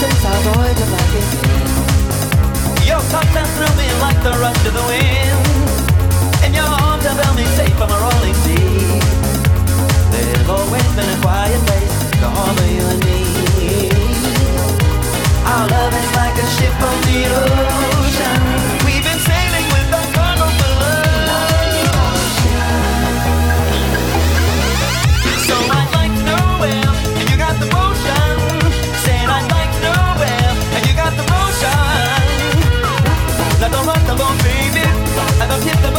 since I rode you like it dream. Your touch has thrilled me like the rush of the wind. In your arms that held me safe from a rolling sea. There's always been a quiet place to harbor you and me. Our love is like a ship on the ocean. what I baby. I don't get